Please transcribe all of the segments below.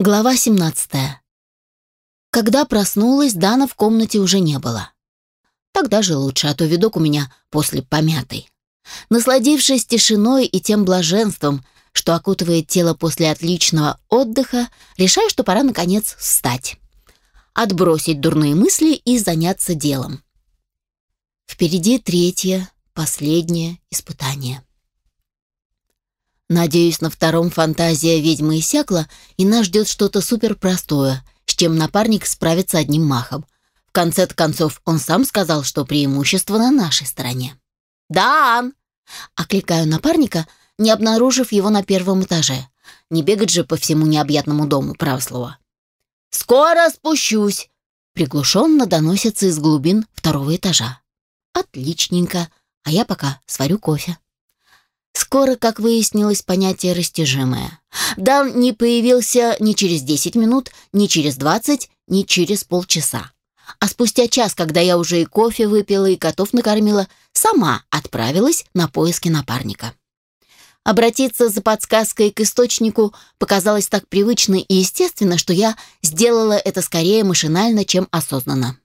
Глава 17. Когда проснулась, Дана в комнате уже не было. Тогда же лучше, а то видок у меня после помятый. Насладившись тишиной и тем блаженством, что окутывает тело после отличного отдыха, решаю, что пора наконец встать. Отбросить дурные мысли и заняться делом. Впереди третье, последнее испытание. Надеюсь, на втором фантазия ведьмы иссякла, и нас ждет что-то суперпростое, с чем напарник справится одним махом. В конце концов, он сам сказал, что преимущество на нашей стороне. «Дан!» — окликаю напарника, не обнаружив его на первом этаже. Не бегать же по всему необъятному дому, право слово. «Скоро спущусь!» — приглушенно доносится из глубин второго этажа. «Отличненько, а я пока сварю кофе». Скоро, как выяснилось, понятие растяжимое. Дан не появился ни через 10 минут, ни через 20, ни через полчаса. А спустя час, когда я уже и кофе выпила, и котов накормила, сама отправилась на поиски напарника. Обратиться за подсказкой к источнику показалось так привычно и естественно, что я сделала это скорее машинально, чем осознанно.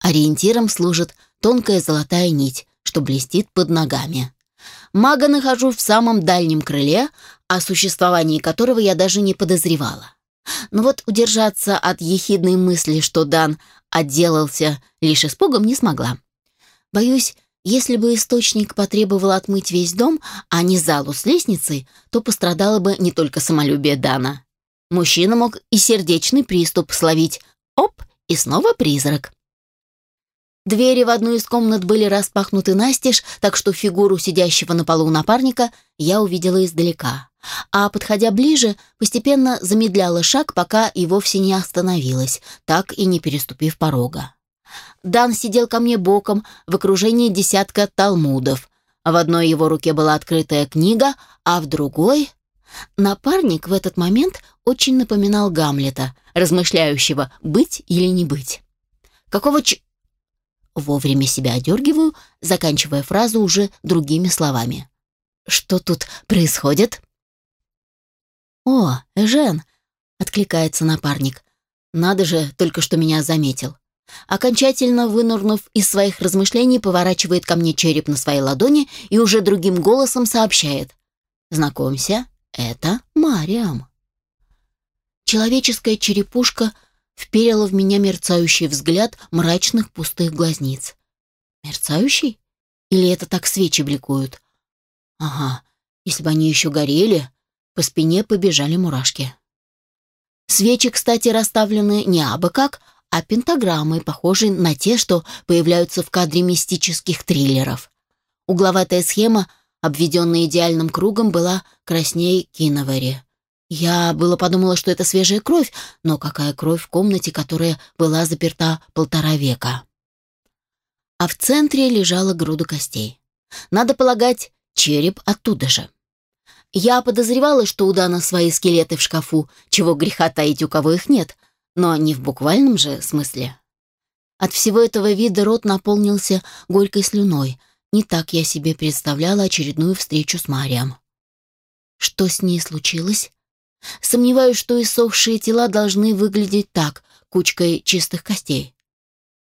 Ориентиром служит тонкая золотая нить, что блестит под ногами. Мага нахожу в самом дальнем крыле, о существовании которого я даже не подозревала. Но вот удержаться от ехидной мысли, что Дан отделался лишь испугом, не смогла. Боюсь, если бы источник потребовал отмыть весь дом, а не залу с лестницей, то пострадало бы не только самолюбие Дана. Мужчина мог и сердечный приступ словить. Оп, и снова призрак. Двери в одну из комнат были распахнуты настежь, так что фигуру сидящего на полу напарника я увидела издалека. А, подходя ближе, постепенно замедляла шаг, пока и вовсе не остановилась, так и не переступив порога. Дан сидел ко мне боком в окружении десятка талмудов. В одной его руке была открытая книга, а в другой... Напарник в этот момент очень напоминал Гамлета, размышляющего, быть или не быть. Какого ч... Вовремя себя одергиваю, заканчивая фразу уже другими словами. «Что тут происходит?» «О, Жен!» — откликается напарник. «Надо же, только что меня заметил». Окончательно вынурнув из своих размышлений, поворачивает ко мне череп на своей ладони и уже другим голосом сообщает. «Знакомься, это Мариам». Человеческая черепушка — вперила в меня мерцающий взгляд мрачных пустых глазниц. Мерцающий? Или это так свечи бликуют? Ага, если бы они еще горели, по спине побежали мурашки. Свечи, кстати, расставлены не абы как, а пентаграммы, похожие на те, что появляются в кадре мистических триллеров. Угловатая схема, обведенная идеальным кругом, была краснее киновари. Я было подумала, что это свежая кровь, но какая кровь в комнате, которая была заперта полтора века. А в центре лежала груда костей. Надо полагать, череп оттуда же. Я подозревала, что у Дана свои скелеты в шкафу, чего греха таить, у кого их нет, но не в буквальном же смысле. От всего этого вида рот наполнился горькой слюной. Не так я себе представляла очередную встречу с Марием. Что с ней случилось? Сомневаюсь, что иссохшие тела должны выглядеть так, кучкой чистых костей.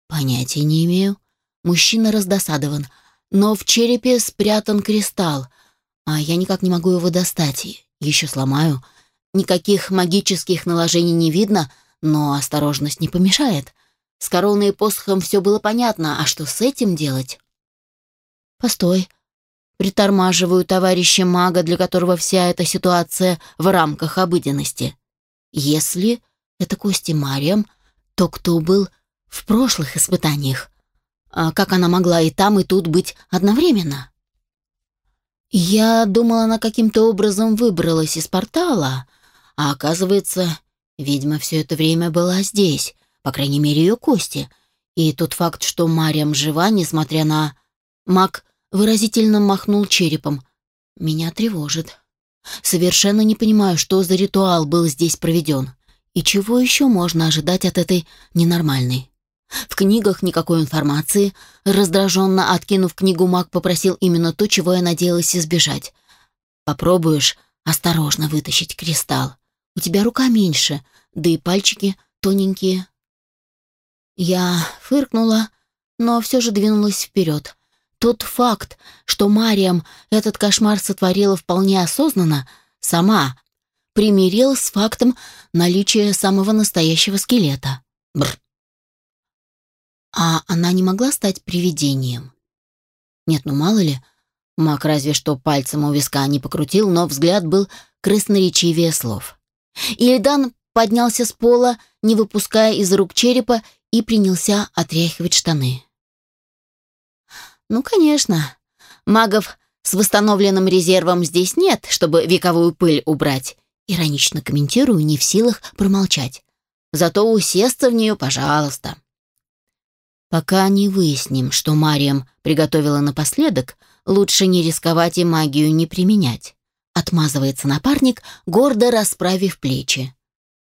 Понятия не имею. Мужчина раздосадован, но в черепе спрятан кристалл, а я никак не могу его достать. Еще сломаю. Никаких магических наложений не видно, но осторожность не помешает. С короной и посохом все было понятно, а что с этим делать? Постой, Притормаживаю товарища мага, для которого вся эта ситуация в рамках обыденности. Если это Кости Мариам, то кто был в прошлых испытаниях? А как она могла и там, и тут быть одновременно? Я думала, она каким-то образом выбралась из портала, а оказывается, ведьма все это время была здесь, по крайней мере, ее кости. И тот факт, что Мариам жива, несмотря на... Маг выразительно махнул черепом. Меня тревожит. Совершенно не понимаю, что за ритуал был здесь проведен. И чего еще можно ожидать от этой ненормальной? В книгах никакой информации. Раздраженно откинув книгу, маг попросил именно то, чего я надеялась избежать. Попробуешь осторожно вытащить кристалл. У тебя рука меньше, да и пальчики тоненькие». Я фыркнула, но все же двинулась вперед. Тот факт, что Мариам этот кошмар сотворила вполне осознанно, сама, примирил с фактом наличия самого настоящего скелета. Бр. А она не могла стать привидением? Нет, ну мало ли. Мак разве что пальцем у виска не покрутил, но взгляд был красноречивее слов. Ильдан поднялся с пола, не выпуская из рук черепа, и принялся отряхивать штаны. «Ну, конечно. Магов с восстановленным резервом здесь нет, чтобы вековую пыль убрать. Иронично комментирую, не в силах промолчать. Зато усесться в нее, пожалуйста. Пока не выясним, что Мариям приготовила напоследок, лучше не рисковать и магию не применять. Отмазывается напарник, гордо расправив плечи.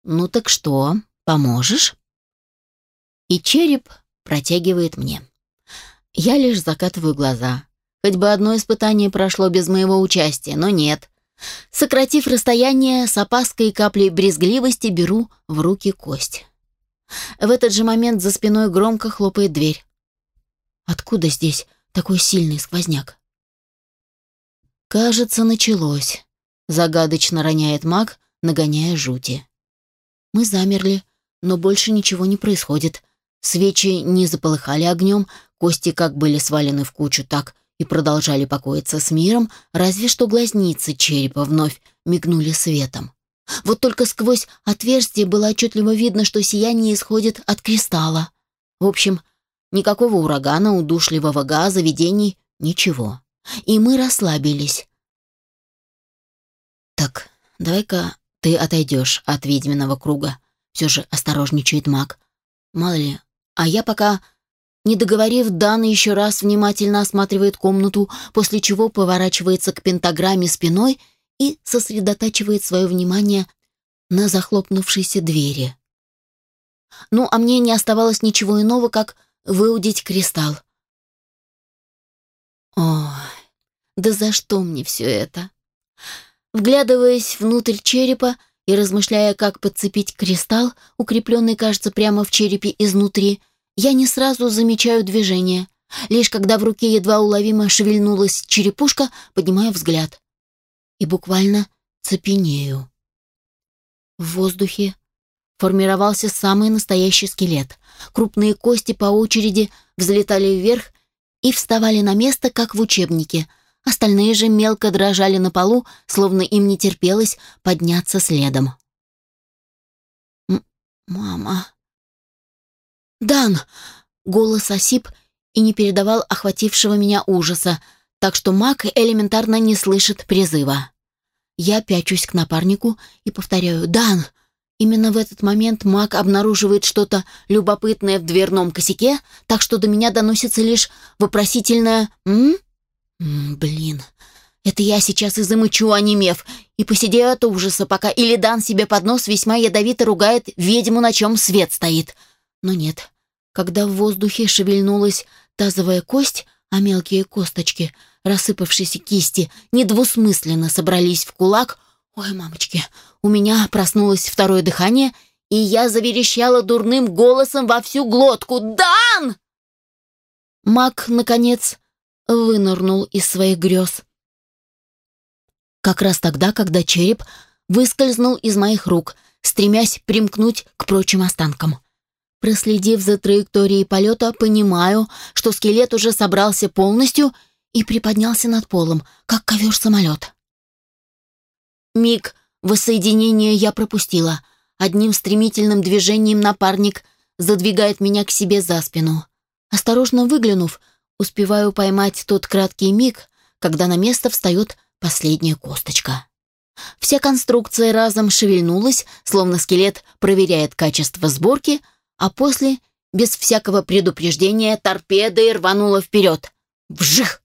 «Ну так что, поможешь?» И череп протягивает мне. Я лишь закатываю глаза. Хоть бы одно испытание прошло без моего участия, но нет. Сократив расстояние, с опаской и каплей брезгливости беру в руки кость. В этот же момент за спиной громко хлопает дверь. Откуда здесь такой сильный сквозняк? Кажется, началось. Загадочно роняет маг, нагоняя жути. Мы замерли, но больше ничего не происходит. Свечи не заполыхали огнем, кости как были свалены в кучу, так и продолжали покоиться с миром, разве что глазницы черепа вновь мигнули светом. Вот только сквозь отверстие было отчетливо видно, что сияние исходит от кристалла. В общем, никакого урагана, удушливого газа, видений, ничего. И мы расслабились. «Так, давай-ка ты отойдешь от ведьминого круга», — все же осторожничает маг. «Мало ли, а я пока не договорив, Дан еще раз внимательно осматривает комнату, после чего поворачивается к пентаграмме спиной и сосредотачивает свое внимание на захлопнувшейся двери. Ну, а мне не оставалось ничего иного, как выудить кристалл. Ой, да за что мне все это? Вглядываясь внутрь черепа и размышляя, как подцепить кристалл, укрепленный, кажется, прямо в черепе изнутри, я не сразу замечаю движение. Лишь когда в руке едва уловимо шевельнулась черепушка, поднимаю взгляд. И буквально цепенею. В воздухе формировался самый настоящий скелет. Крупные кости по очереди взлетали вверх и вставали на место, как в учебнике. Остальные же мелко дрожали на полу, словно им не терпелось подняться следом. «Мама», «Дан!» — голос осип и не передавал охватившего меня ужаса, так что маг элементарно не слышит призыва. Я пячусь к напарнику и повторяю «Дан!». Именно в этот момент маг обнаруживает что-то любопытное в дверном косяке, так что до меня доносится лишь вопросительное «М?». М, блин, это я сейчас и замычу, онемев, и посидею от ужаса, пока Илидан себе под нос весьма ядовито ругает ведьму, на чем свет стоит. Но нет, когда в воздухе шевельнулась тазовая кость, а мелкие косточки, рассыпавшиеся кисти, недвусмысленно собрались в кулак, ой, мамочки, у меня проснулось второе дыхание, и я заверещала дурным голосом во всю глотку «Дан!». Мак, наконец, вынырнул из своих грез. Как раз тогда, когда череп выскользнул из моих рук, стремясь примкнуть к прочим останкам. Проследив за траекторией полета, понимаю, что скелет уже собрался полностью и приподнялся над полом, как ковер-самолет. Миг воссоединения я пропустила. Одним стремительным движением напарник задвигает меня к себе за спину. Осторожно выглянув, успеваю поймать тот краткий миг, когда на место встает последняя косточка. Вся конструкция разом шевельнулась, словно скелет проверяет качество сборки — а после, без всякого предупреждения, торпедой рванула вперед. Вжих!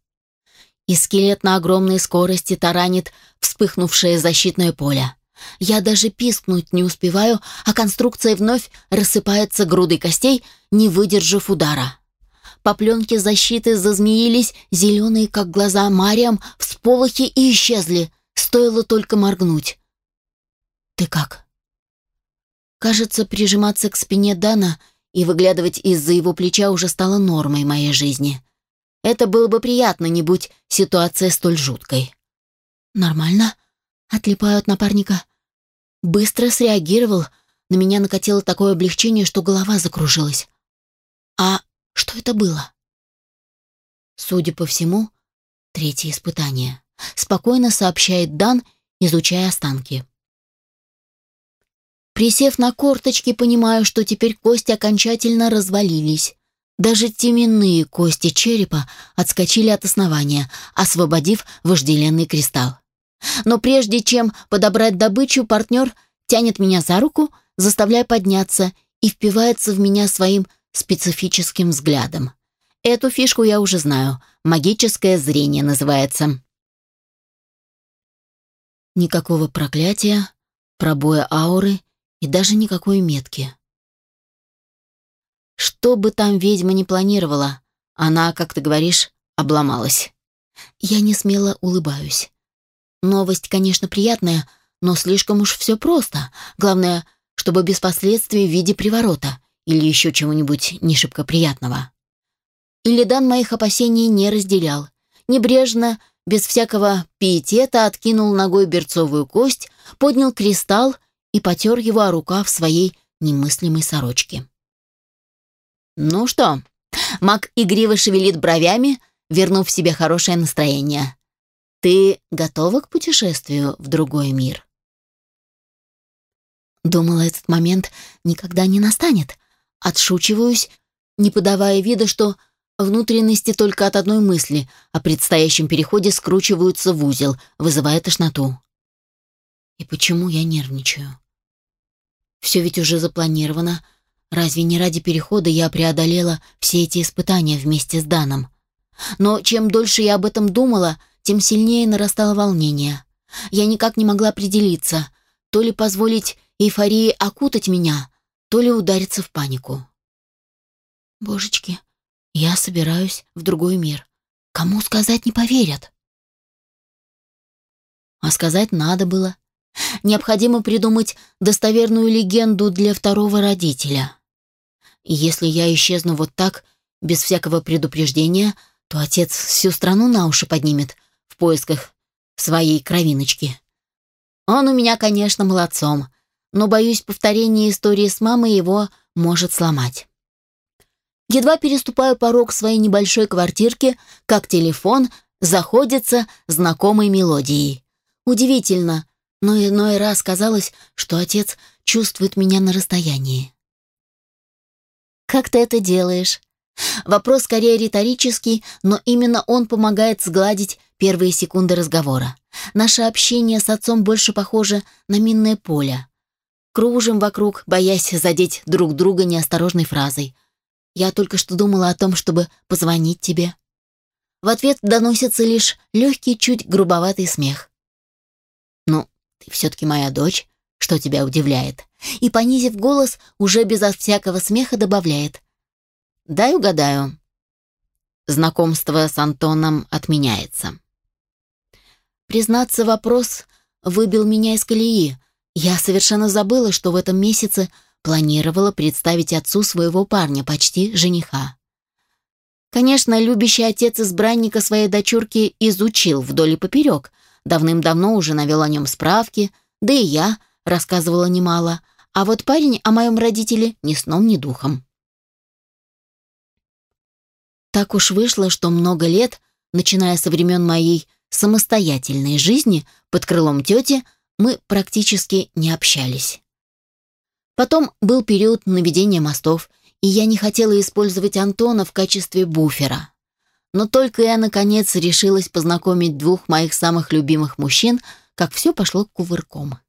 И скелет на огромной скорости таранит вспыхнувшее защитное поле. Я даже пискнуть не успеваю, а конструкция вновь рассыпается грудой костей, не выдержав удара. По пленке защиты зазмеились зеленые, как глаза Мариам, всполохи и исчезли. Стоило только моргнуть. «Ты как? Кажется, прижиматься к спине Дана и выглядывать из-за его плеча уже стало нормой моей жизни. Это было бы приятно, не будь ситуация столь жуткой. «Нормально?» — отлипаю от напарника. Быстро среагировал, на меня накатило такое облегчение, что голова закружилась. «А что это было?» Судя по всему, третье испытание. Спокойно сообщает Дан, изучая останки. Присев на корточки, понимаю, что теперь кости окончательно развалились. Даже теменные кости черепа отскочили от основания, освободив вожделенный кристалл. Но прежде чем подобрать добычу, партнер тянет меня за руку, заставляя подняться, и впивается в меня своим специфическим взглядом. Эту фишку я уже знаю. Магическое зрение называется. Никакого проклятия, пробоя ауры и даже никакой метки. Что бы там ведьма не планировала, она, как ты говоришь, обломалась. Я не смело улыбаюсь. Новость, конечно, приятная, но слишком уж все просто. Главное, чтобы без последствий в виде приворота или еще чего-нибудь не шибко приятного. Иллидан моих опасений не разделял. Небрежно, без всякого пиетета откинул ногой берцовую кость, поднял кристалл и потер его о рукав своей немыслимой сорочки. «Ну что?» Маг игриво шевелит бровями, вернув себе хорошее настроение. «Ты готова к путешествию в другой мир?» Думала, этот момент никогда не настанет. Отшучиваюсь, не подавая вида, что внутренности только от одной мысли о предстоящем переходе скручиваются в узел, вызывая тошноту. И почему я нервничаю? Все ведь уже запланировано. Разве не ради перехода я преодолела все эти испытания вместе с Даном? Но чем дольше я об этом думала, тем сильнее нарастало волнение. Я никак не могла определиться, то ли позволить эйфории окутать меня, то ли удариться в панику. Божечки, я собираюсь в другой мир. Кому сказать не поверят? А сказать надо было. Необходимо придумать достоверную легенду для второго родителя. Если я исчезну вот так, без всякого предупреждения, то отец всю страну на уши поднимет в поисках своей кровиночки. Он у меня, конечно, молодцом, но, боюсь, повторение истории с мамой его может сломать. Едва переступаю порог своей небольшой квартирки, как телефон заходится знакомой мелодией. Удивительно, но иной раз казалось, что отец чувствует меня на расстоянии. «Как ты это делаешь?» Вопрос скорее риторический, но именно он помогает сгладить первые секунды разговора. Наше общение с отцом больше похоже на минное поле. Кружим вокруг, боясь задеть друг друга неосторожной фразой. «Я только что думала о том, чтобы позвонить тебе». В ответ доносится лишь легкий, чуть грубоватый смех. «Ну, ты все-таки моя дочь, что тебя удивляет?» И, понизив голос, уже безо всякого смеха добавляет. «Дай угадаю. Знакомство с Антоном отменяется». Признаться, вопрос выбил меня из колеи. Я совершенно забыла, что в этом месяце планировала представить отцу своего парня, почти жениха. Конечно, любящий отец избранника своей дочурки изучил вдоль и поперек, давным-давно уже навел о нем справки, да и я рассказывала немало, а вот парень о моем родителе ни сном, ни духом. Так уж вышло, что много лет, начиная со времен моей самостоятельной жизни под крылом тети, мы практически не общались. Потом был период наведения мостов, и я не хотела использовать Антона в качестве буфера. Но только я, наконец, решилась познакомить двух моих самых любимых мужчин, как все пошло кувырком.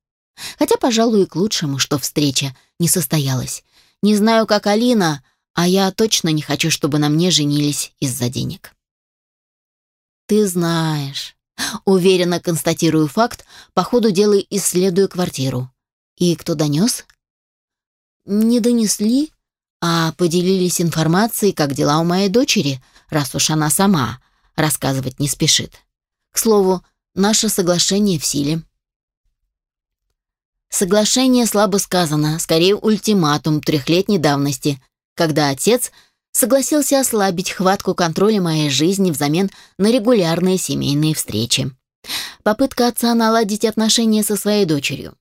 Хотя, пожалуй, и к лучшему, что встреча не состоялась. Не знаю, как Алина, а я точно не хочу, чтобы на мне женились из-за денег. Ты знаешь. Уверенно констатирую факт, по ходу дела исследую квартиру. И кто донес? Не донесли, а поделились информацией, как дела у моей дочери, раз уж она сама рассказывать не спешит. К слову, наше соглашение в силе. Соглашение слабо сказано, скорее ультиматум трехлетней давности, когда отец согласился ослабить хватку контроля моей жизни взамен на регулярные семейные встречи. Попытка отца наладить отношения со своей дочерью.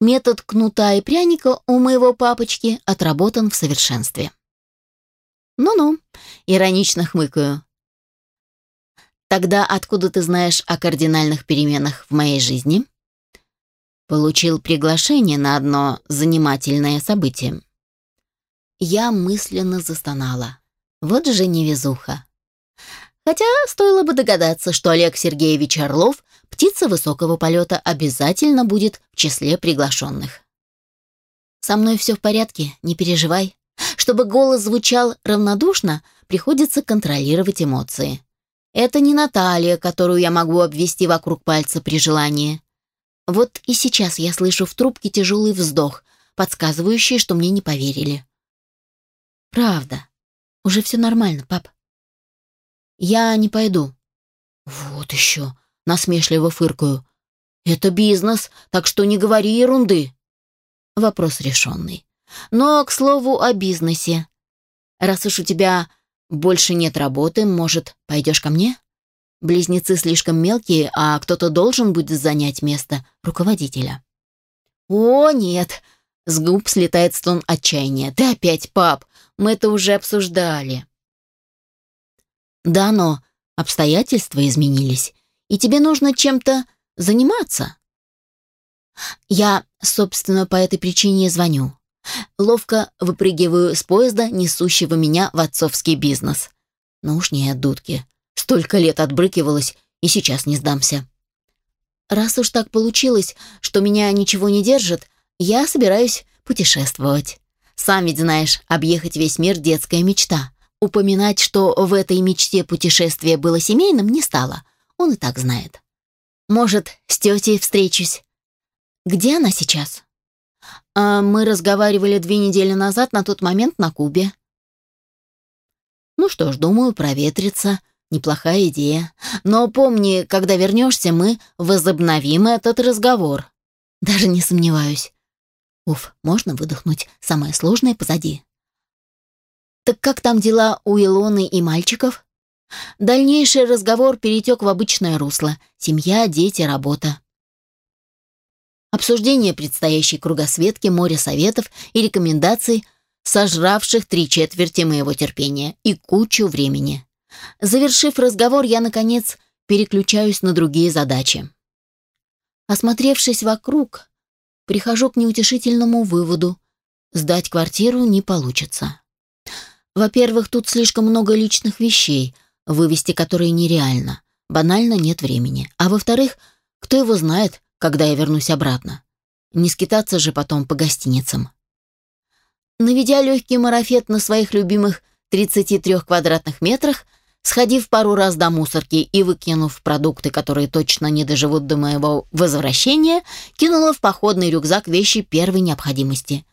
Метод кнута и пряника у моего папочки отработан в совершенстве. «Ну-ну», — иронично хмыкаю. «Тогда откуда ты знаешь о кардинальных переменах в моей жизни?» Получил приглашение на одно занимательное событие. Я мысленно застонала. Вот же невезуха. Хотя стоило бы догадаться, что Олег Сергеевич Орлов, птица высокого полета, обязательно будет в числе приглашенных. «Со мной все в порядке, не переживай», чтобы голос звучал равнодушно, приходится контролировать эмоции. Это не Наталья, которую я могу обвести вокруг пальца при желании. Вот и сейчас я слышу в трубке тяжелый вздох, подсказывающий, что мне не поверили. Правда. Уже все нормально, пап. Я не пойду. Вот еще, насмешливо фыркаю. Это бизнес, так что не говори ерунды. Вопрос решенный. Но, к слову, о бизнесе. Раз уж у тебя больше нет работы, может, пойдешь ко мне? Близнецы слишком мелкие, а кто-то должен будет занять место руководителя. О, нет! С губ слетает стон отчаяния. Ты опять, пап, мы это уже обсуждали. Да, но обстоятельства изменились, и тебе нужно чем-то заниматься. Я, собственно, по этой причине звоню. Ловко выпрыгиваю с поезда, несущего меня в отцовский бизнес. Ну уж нет, дудки. Столько лет отбрыкивалась, и сейчас не сдамся. Раз уж так получилось, что меня ничего не держит, я собираюсь путешествовать. Сам ведь знаешь, объехать весь мир — детская мечта. Упоминать, что в этой мечте путешествие было семейным, не стало. Он и так знает. Может, с тетей встречусь. Где она сейчас? А мы разговаривали две недели назад, на тот момент на Кубе. Ну что ж, думаю, проветрится. Неплохая идея. Но помни, когда вернешься, мы возобновим этот разговор. Даже не сомневаюсь. Уф, можно выдохнуть. Самое сложное позади. Так как там дела у Илоны и мальчиков? Дальнейший разговор перетек в обычное русло. Семья, дети, работа. Обсуждение предстоящей кругосветки, море советов и рекомендаций, сожравших три четверти моего терпения и кучу времени. Завершив разговор, я, наконец, переключаюсь на другие задачи. Осмотревшись вокруг, прихожу к неутешительному выводу. Сдать квартиру не получится. Во-первых, тут слишком много личных вещей, вывести которые нереально. Банально нет времени. А во-вторых, кто его знает, когда я вернусь обратно. Не скитаться же потом по гостиницам. Наведя легкий марафет на своих любимых 33 квадратных метрах, сходив пару раз до мусорки и выкинув продукты, которые точно не доживут до моего возвращения, кинула в походный рюкзак вещи первой необходимости.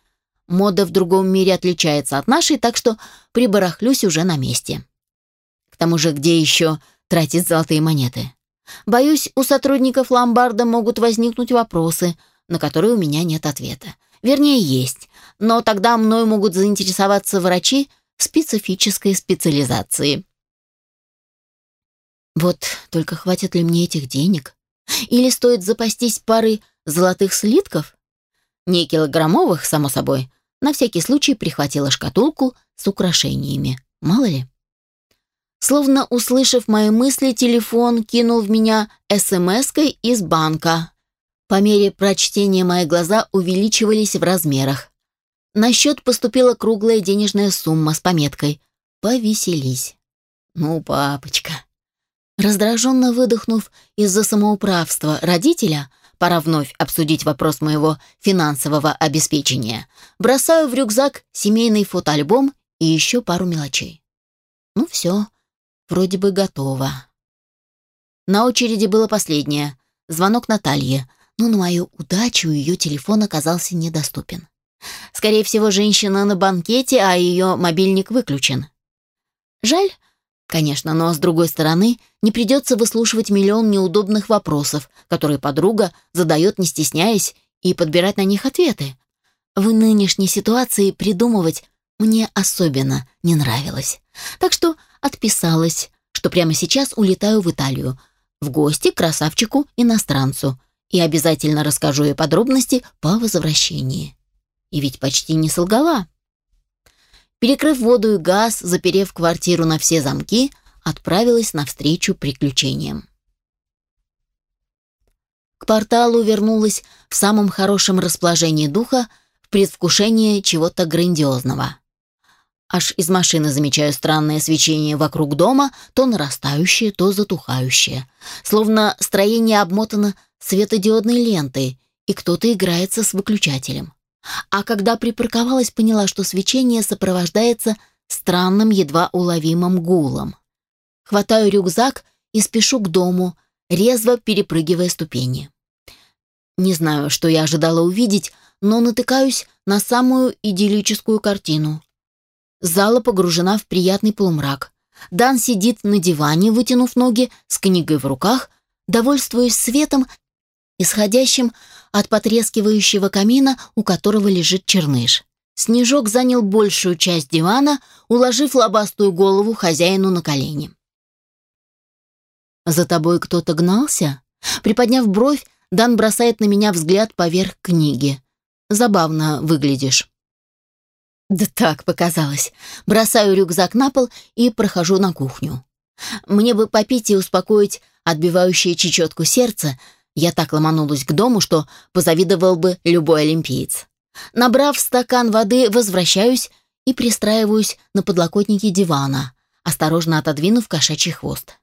Мода в другом мире отличается от нашей, так что прибарахлюсь уже на месте. К тому же, где еще тратить золотые монеты? Боюсь, у сотрудников ломбарда могут возникнуть вопросы, на которые у меня нет ответа. Вернее, есть, но тогда мной могут заинтересоваться врачи специфической специализации. Вот только хватит ли мне этих денег? Или стоит запастись парой золотых слитков? Не килограммовых, само собой. На всякий случай прихватила шкатулку с украшениями. Мало ли. Словно услышав мои мысли, телефон кинул в меня СМС-кой из банка. По мере прочтения мои глаза увеличивались в размерах. На счет поступила круглая денежная сумма с пометкой «Повеселись». «Ну, папочка». Раздраженно выдохнув из-за самоуправства родителя, пора вновь обсудить вопрос моего финансового обеспечения, бросаю в рюкзак семейный фотоальбом и еще пару мелочей. Ну все, Вроде бы готово. На очереди было последнее. Звонок Наталье, но на мою удачу ее телефон оказался недоступен. Скорее всего, женщина на банкете, а ее мобильник выключен. Жаль, конечно, но с другой стороны, не придется выслушивать миллион неудобных вопросов, которые подруга задает, не стесняясь, и подбирать на них ответы. В нынешней ситуации придумывать мне особенно не нравилось. Так что отписалась, что прямо сейчас улетаю в Италию, в гости к красавчику-иностранцу, и обязательно расскажу ей подробности по возвращении. И ведь почти не солгала. Перекрыв воду и газ, заперев квартиру на все замки, отправилась навстречу приключениям. К порталу вернулась в самом хорошем расположении духа, в предвкушении чего-то грандиозного. Аж из машины замечаю странное свечение вокруг дома, то нарастающее, то затухающее. Словно строение обмотано светодиодной лентой, и кто-то играется с выключателем. А когда припарковалась, поняла, что свечение сопровождается странным, едва уловимым гулом. Хватаю рюкзак и спешу к дому, резво перепрыгивая ступени. Не знаю, что я ожидала увидеть, но натыкаюсь на самую идиллическую картину. Зала погружена в приятный полумрак. Дан сидит на диване, вытянув ноги, с книгой в руках, довольствуясь светом, исходящим от потрескивающего камина, у которого лежит черныш. Снежок занял большую часть дивана, уложив лобастую голову хозяину на колени. «За тобой кто-то гнался?» Приподняв бровь, Дан бросает на меня взгляд поверх книги. «Забавно выглядишь». Да так показалось. Бросаю рюкзак на пол и прохожу на кухню. Мне бы попить и успокоить отбивающее чечетку сердце. Я так ломанулась к дому, что позавидовал бы любой олимпиец. Набрав стакан воды, возвращаюсь и пристраиваюсь на подлокотнике дивана, осторожно отодвинув кошачий хвост.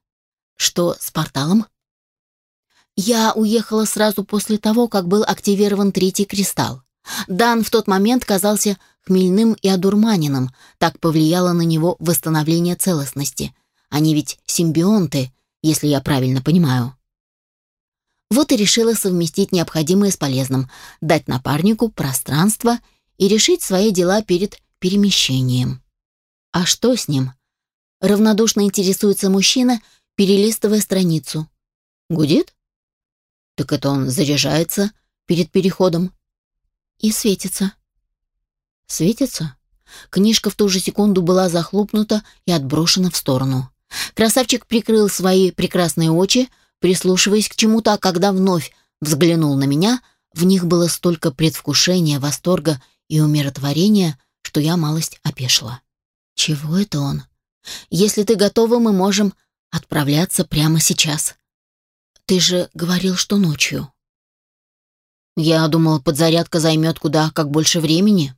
Что с порталом? Я уехала сразу после того, как был активирован третий кристалл. Дан в тот момент казался хмельным и одурманенным, так повлияло на него восстановление целостности. Они ведь симбионты, если я правильно понимаю. Вот и решила совместить необходимое с полезным, дать напарнику пространство и решить свои дела перед перемещением. А что с ним? Равнодушно интересуется мужчина, перелистывая страницу. Гудит? Так это он заряжается перед переходом и светится. Светится? Книжка в ту же секунду была захлопнута и отброшена в сторону. Красавчик прикрыл свои прекрасные очи, прислушиваясь к чему-то, а когда вновь взглянул на меня, в них было столько предвкушения, восторга и умиротворения, что я малость опешила. Чего это он? Если ты готова, мы можем отправляться прямо сейчас. Ты же говорил, что ночью. Я думал, подзарядка займет куда как больше времени.